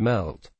melt.